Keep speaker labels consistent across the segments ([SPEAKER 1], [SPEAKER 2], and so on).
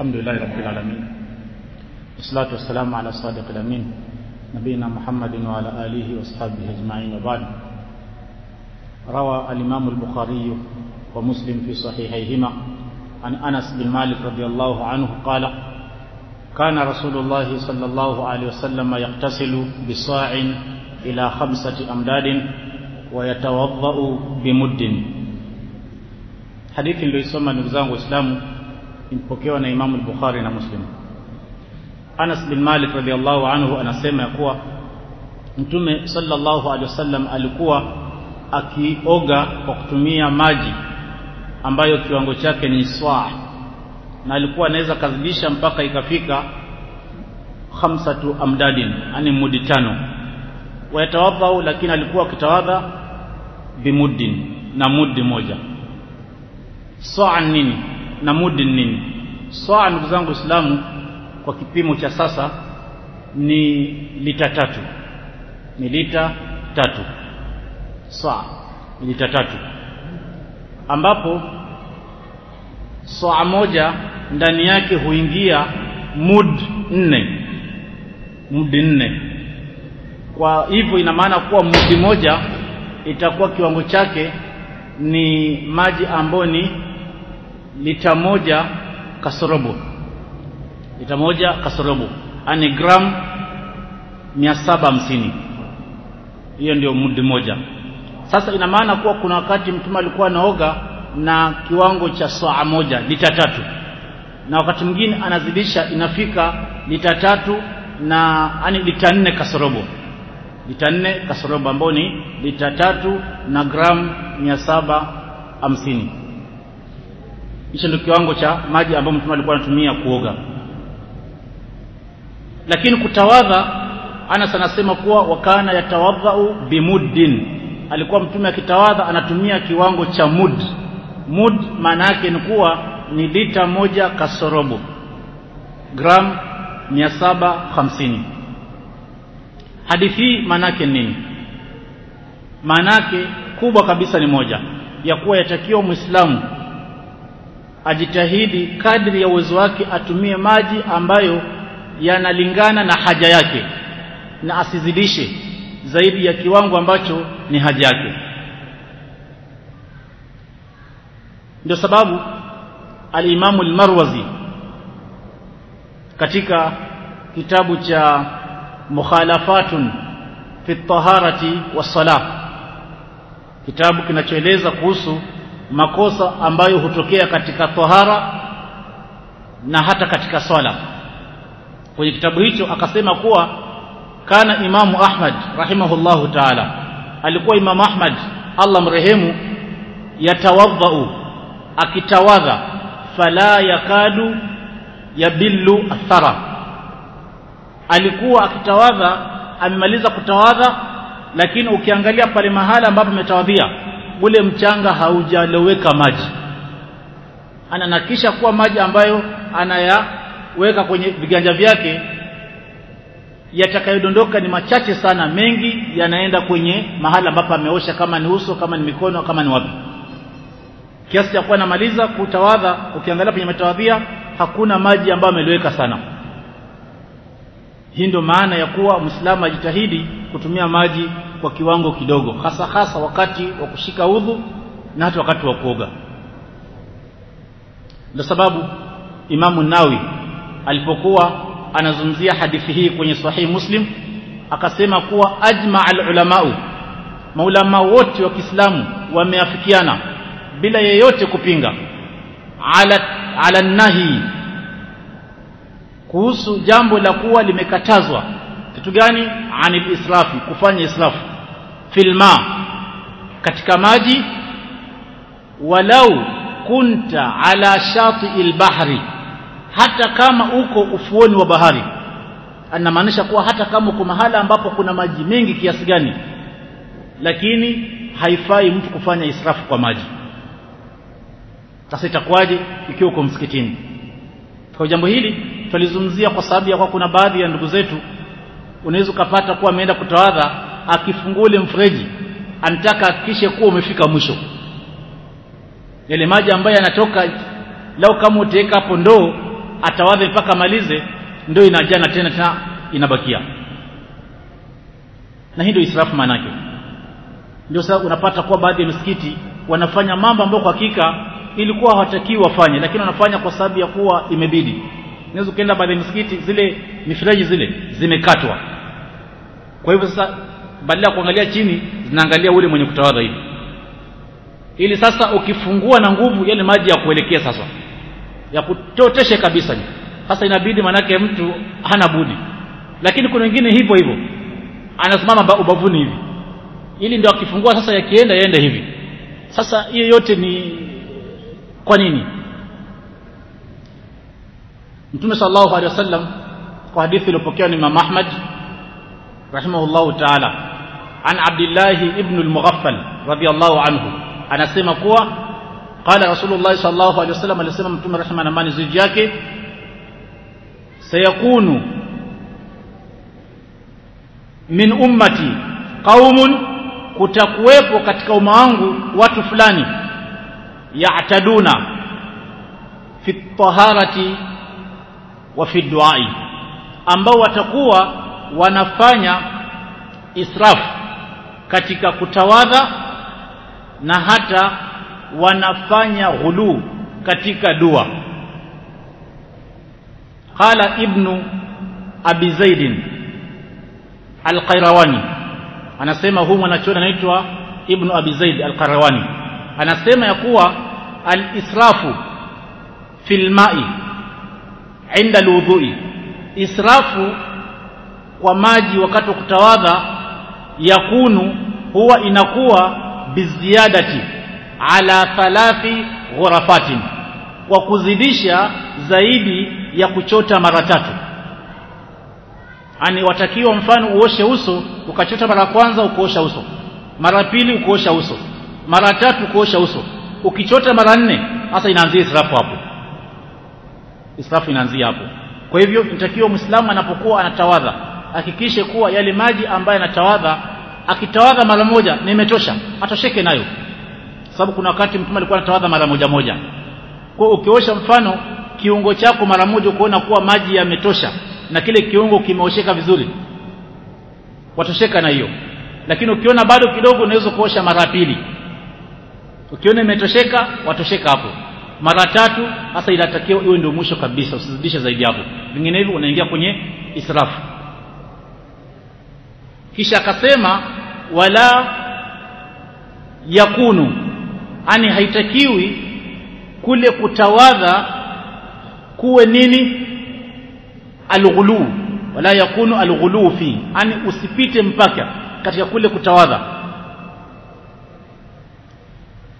[SPEAKER 1] الحمد لله رب العالمين والصلاة والسلام على الصادق الأمين نبينا محمد وعلى آله وأصحابه أجمعين وبعد روى الإمام البخاري ومسلم في صحيحيهما عن أنس بن مالك رضي الله عنه قال كان رسول الله صلى الله عليه وسلم يغتسل بصاع إلى خمسة أمداد ويتوضأ بمد hadithi niliyoisoma ndugu zangu waislamu imepokewa na imamu al-bukhari na muslim. Anas bin malik radhiallahu anhu anasema ya kuwa mtume sallallahu alaihi wasallam alikuwa akioga kwa kutumia maji ambayo kiwango chake ni swaa na alikuwa anaweza kazidisha mpaka ikafika khamsatu amdadin yani mudi tano. Wayatawadhau lakini alikuwa akitawadha bimuddin na mudi moja. Swaa nini na mudi nini? Swaa ndugu zangu islamu kwa kipimo cha sasa ni lita tatu. Ni lita tatu. Swaa ni lita tatu. Ambapo swaa moja ndani yake huingia mud nne. Mudi nne. Kwa hivyo ina maana kuwa mudi moja itakuwa kiwango chake ni maji ambayo ni lita moja kasorobo. Lita moja kasorobo. Ani gram mia saba hamsini. Hiyo ndio mudi moja. Sasa ina maana kuwa kuna wakati mtume alikuwa anaoga na kiwango cha saa moja lita tatu. Na wakati mwingine anazidisha inafika lita tatu na ani lita nne kasorobo. Lita nne kasorobo ambao ni lita tatu na gram mia saba hamsini hicho ndio kiwango cha maji ambayo mtume alikuwa anatumia kuoga. Lakini kutawadha Anas anasema kuwa wakana yatawadhau bimuddin. Alikuwa mtume akitawadha anatumia kiwango cha mud. Mud maana yake ni kuwa ni lita moja kasorobo. Gram 750 hadithi maana yake nini? Maana yake kubwa kabisa ni moja. Ya kuwa yatakiwa muislamu ajitahidi kadri ya uwezo wake atumie maji ambayo yanalingana na haja yake na asizidishe zaidi ya kiwango ambacho ni haja yake. Ndio sababu alimamu al-Marwazi katika kitabu cha mukhalafatun fi taharati was-salah kitabu kinachoeleza kuhusu makosa ambayo hutokea katika tohara na hata katika swala. Kwenye kitabu hicho akasema kuwa kana imamu Ahmad rahimahullahu ta'ala alikuwa imamu Ahmad Allah mrehemu yatawadhau akitawadha fala yakadu yabillu athara. Alikuwa akitawadha amemaliza kutawadha lakini ukiangalia pale mahala ambapo ametawadhia ule mchanga haujaloweka maji. Ananakisha kuwa maji ambayo anayaweka kwenye viganja vyake yatakayodondoka ni machache sana. Mengi yanaenda kwenye mahala ambapo ameosha kama ni uso kama ni mikono kama ni wapi kiasi cha kuwa anamaliza kutawadha ukiangalia kwenye matawadhia hakuna maji ambayo ameloweka sana. Hii ndio maana ya kuwa mwislamu ajitahidi kutumia maji kwa kiwango kidogo hasa hasa wakati wa kushika udhu na hata wakati wa kuoga. Ndio sababu Imamu Nawi alipokuwa anazungumzia hadithi hii kwenye Sahihi Muslim akasema kuwa ajma al-ulamau maulama wote wa Kiislamu wameafikiana bila yeyote kupinga ala ala nahi kuhusu jambo la kuwa limekatazwa. Kitu gani? Anil israfi kufanya israfu filma katika maji walau kunta ala shati bahri hata kama uko ufuoni wa bahari. Anamaanisha kuwa hata kama uko mahala ambapo kuna maji mengi kiasi gani lakini haifai mtu kufanya israfu kwa maji. Sasa itakuwaje ikiwa uko msikitini? Kwa jambo hili tulizungumzia kwa sababu ya kwa kuna baadhi ya ndugu zetu unaweza ukapata kuwa ameenda kutawadha akifungua ule mfereji anataka hakikishe kuwa umefika mwisho. Yale maji ambayo yanatoka lau kama utaweka hapo ndoo atawadhe mpaka malize ndio inajana tena tena inabakia. Na hii ndio israfu manake ndio sasa unapata kuwa baadhi ya misikiti wanafanya mambo ambayo kwa hakika ilikuwa hawatakii wafanye lakini wanafanya kwa sababu ya kuwa imebidi. Unaweza ukaenda baadhi ya misikiti zile mifereji zile zimekatwa. Kwa hivyo sasa badala ya kuangalia chini zinaangalia ule mwenye kutawadha hivi ili sasa ukifungua na nguvu yale maji ya kuelekea sasa ya kutoteshe kabisa. Sasa inabidi manake mtu hana budi. Lakini kuna wengine hivyo hivyo anasimama ubavuni hivi. Ili ndio akifungua sasa yakienda yaende hivi. Sasa hiyo yote ni kwa nini? Mtume sallallahu alaihi wasallam kwa hadithi iliyopokewa ni Imam Ahmad rahimahullahu ta'ala عن عبد الله ابن المغفل رضي الله عنه. أنا أسمع قوة. قال رسول الله صلى الله عليه وسلم اسمع متوم رحمه الله من زيجك سيكون من أمتي قوم kutakuwepo katika umma wangu watu fulani ya ataduna fi taharati wa fi ambao watakuwa wanafanya israfu katika kutawadha na hata wanafanya ghulu katika dua. Qala ibnu abi zaidin al-qayrawani. Anasema huyu mwanachuoni anaitwa ibnu abi zaid al-qayrawani. Anasema ya kuwa alisrafu fi fil ma'i inda alwudhui israfu kwa maji wakati wa kutawadha yakunu huwa inakuwa biziadati ala thalathi ghurafatin kwa kuzidisha zaidi ya kuchota mara tatu. Ani watakiwa mfano uoshe uso ukachota mara kwanza ukoosha uso mara pili ukoosha uso mara tatu ukoosha uso. Ukichota mara nne hasa inaanzia israfu hapo. Israfu inaanzia hapo. Kwa hivyo mtakiwa muislamu anapokuwa anatawadha hakikishe kuwa yale maji ambayo anatawadha akitawadha mara moja nimetosha atosheke nayo. Sababu kuna wakati mtume alikuwa anatawadha mara moja moja. Kwa ukiosha mfano kiungo chako mara moja ukoona kuwa maji yametosha na kile kiungo kimeosheka vizuri watosheka na hiyo. Lakini ukiona bado kidogo unaweza kuosha mara pili. Ukiona imetosheka watosheka hapo. Mara tatu hasa inatakiwa iwe ndio mwisho kabisa usizidishe zaidi hapo. Vinginevyo unaingia kwenye israfu kisha akasema wala yakunu. Ani haitakiwi kule kutawadha kuwe nini? Alghulu. Wala yakunu alghulu fi. Ani usipite mpaka katika kule kutawadha.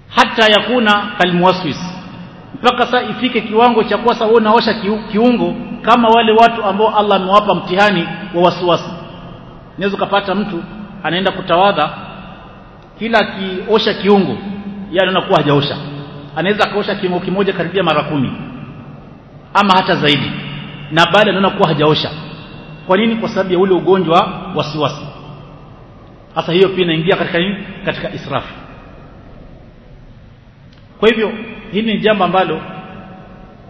[SPEAKER 1] Hata yakuna kalmuwaswis mpaka saa ifike kiwango cha kuwa wewe unaosha kiungo kama wale watu ambao Allah amewapa mtihani wa wasiwasi unaweza kupata mtu anaenda kutawadha kila akiosha kiungo yani anakuwa hajaosha. Anaweza akaosha kiungo kimoja karibia mara kumi ama hata zaidi. Na baada anaona kuwa hajaosha. Kwa nini? Kwa sababu ya ule ugonjwa wasiwasi. Hasa hiyo pia inaingia katika nini? Katika israfu kwa hivyo hili ni jambo ambalo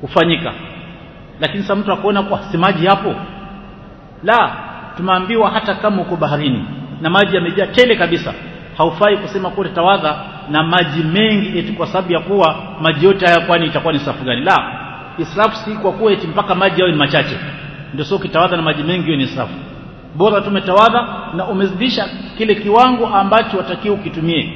[SPEAKER 1] hufanyika. Lakini sasa mtu akaona kwa simaji hapo la tumeambiwa hata kama uko baharini na maji yamejaa tele kabisa haufai kusema kuwa tawadha na maji mengi eti kwa sababu ya kuwa maji yote haya kwani itakuwa ni safu gani? La israfu si kwa kuwa eti mpaka maji yawe ni machache. Ndio sio kitawadha na maji mengi hiyo ni israfu bora tumetawadha na umezidisha kile kiwango ambacho watakiwa ukitumie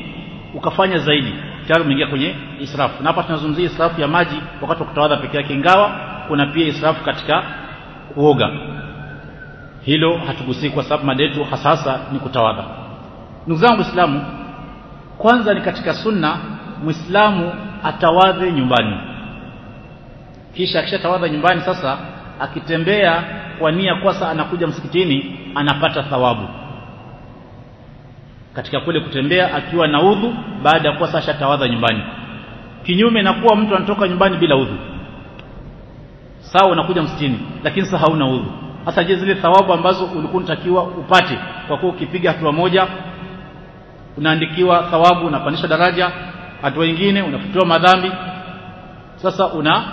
[SPEAKER 1] ukafanya zaidi. Tayari umeingia kwenye israfu. Na hapa tunazungumzia israfu ya maji wakati wa kutawadha peke yake ingawa kuna pia israfu katika kuoga hilo hatugusii kwa sababu mada yetu hasa ni kutawadha ndugu zangu waislamu kwanza ni katika sunna muislamu atawadhe nyumbani. Kisha akishatawadha nyumbani sasa akitembea kwa nia kwasa anakuja msikitini anapata thawabu. Katika kule kutembea akiwa na udhu baada ya kuwa sasa tawadha nyumbani. Kinyume na kuwa mtu anatoka nyumbani bila udhu. Sawa unakuja msikitini lakini sasa hauna udhu hasa je zile thawabu ambazo ulikuwa unatakiwa upate kwa kuwa ukipiga hatua moja unaandikiwa thawabu unapandisha daraja hatua nyingine unafutiwa madhambi sasa una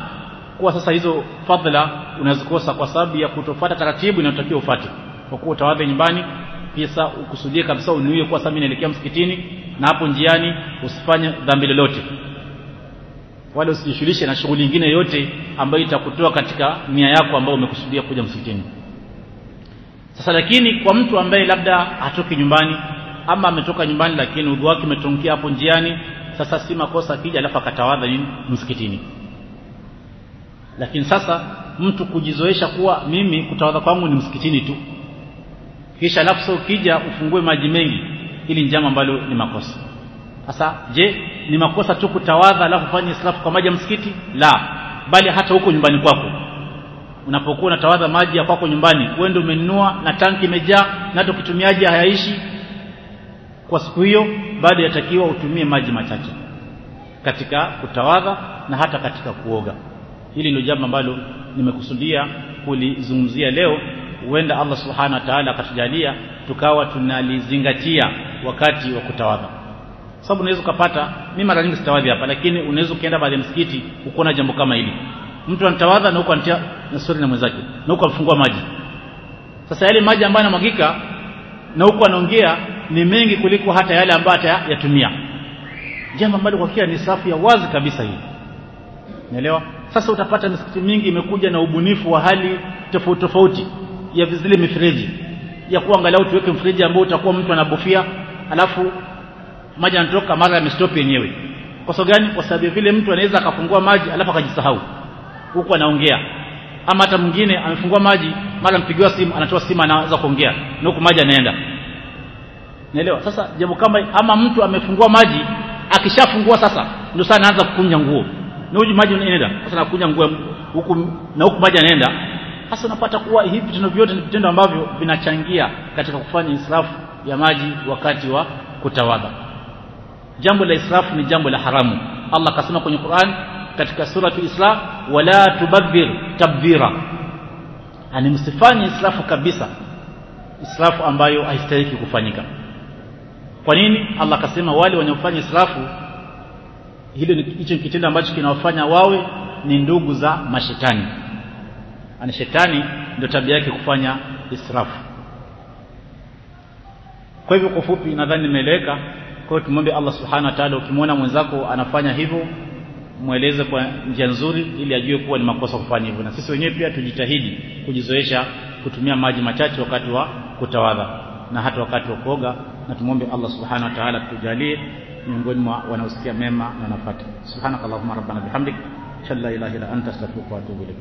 [SPEAKER 1] kuwa sasa hizo fadhila unazikosa kwa sababu ya kutofuata taratibu inayotakiwa ufuate. Kwa kuwa utawadhe nyumbani pisa ukusudie kabisa unuie kuwa sasa mimi naelekea msikitini na hapo njiani usifanye dhambi lolote. Wala usijishughulishe na shughuli nyingine yote ambayo itakutoa katika nia yako ambayo umekusudia kuja msikitini sasa lakini kwa mtu ambaye labda hatoki nyumbani ama ametoka nyumbani lakini udhu wake umetungia hapo njiani sasa si makosa akija alafu akatawadha nini? Msikitini. Lakini sasa mtu kujizoesha kuwa mimi kutawadha kwangu ni msikitini tu. Kisha alafu sasa ukija ufungue maji mengi ili njama ambalo ni makosa. Sasa je ni makosa tu kutawadha alafu fanye israfu kwa maji ya msikiti? La. Bali hata huko nyumbani kwako unapokuwa unatawadha maji ya kwako nyumbani wewe ndio umenunua na tanki imejaa na hata hayaishi kwa siku hiyo bado yatakiwa utumie maji machache katika kutawadha na hata katika kuoga. Hili ndio jambo ambalo nimekusudia kulizungumzia leo. Huenda Allah subhanahu wa ta'ala akatujalia tukawa tunalizingatia wakati wa kutawadha. Sababu unaweza ukapata mimi mara nyingi sitawadhi hapa lakini unaweza ukaenda baadhi ya msikiti ukaona jambo kama hili mtu anatawadha na huko anatia na sori na mwenzake na huko afungua maji. Sasa yale maji ambayo yanamwagika na huko anaongea ni mengi kuliko hata yale ambayo atayatumia jambo ambalo kwa kia ni safu ya wazi kabisa hii. Unaelewa sasa utapata misikiti mingi imekuja na ubunifu wa hali tofauti tofauti ya vizile mifereji ya kuangalau angalau tuweke mfereji ambao utakuwa mtu anabofia alafu maji yanatoka mara yamestop yenyewe. Kwa sababu gani? Kwa sababu vile mtu anaweza akafungua maji alafu akajisahau huku anaongea. Ama hata mwingine amefungua maji mara mpigiwa simu anatoa simu anaanza kuongea. Na huku maji anaenda naelewa? Sasa jambo kama ama mtu amefungua maji akishafungua sasa ndio sana anaanza kukunja nguo. Na huju maji unaenda sasa nakunya nguo huku na huku maji anaenda sasa unapata kuwa hivi vitendo vyote ni vitendo ambavyo vinachangia katika kufanya israfu ya maji wakati wa kutawadha jambo la israfu ni jambo la haramu. Allah akasema kwenye Qur'an katika suratu Isra wala tubadhir tabdhira. Ani msifanye israfu kabisa israfu ambayo haistahili kufanyika. Kwa nini? Allah akasema wale wanaofanya israfu hilo hicho kitendo ambacho kinawafanya wawe ni ndugu za mashetani. Ani shetani ndio tabia yake kufanya israfu. Kwa hivyo kwa fupi nadhani nimeeleweka. Kwa hiyo tumwombe Allah subhanahu wa ta'ala ukimwona mwenzako anafanya hivyo mweleze kwa njia nzuri ili ajue kuwa ni makosa kufanya hivyo. Na sisi wenyewe pia tujitahidi kujizoesha kutumia maji machache wakati wa kutawadha na hata wakati wa kuoga na tumwombe Allah subhanahu wa ta'ala tujalie miongoni mwa wanaosikia mema na wanapata subhanakallahumma rabbana bihamdik shalla ilaha illa anta astaghfiruka wa atubu ilayk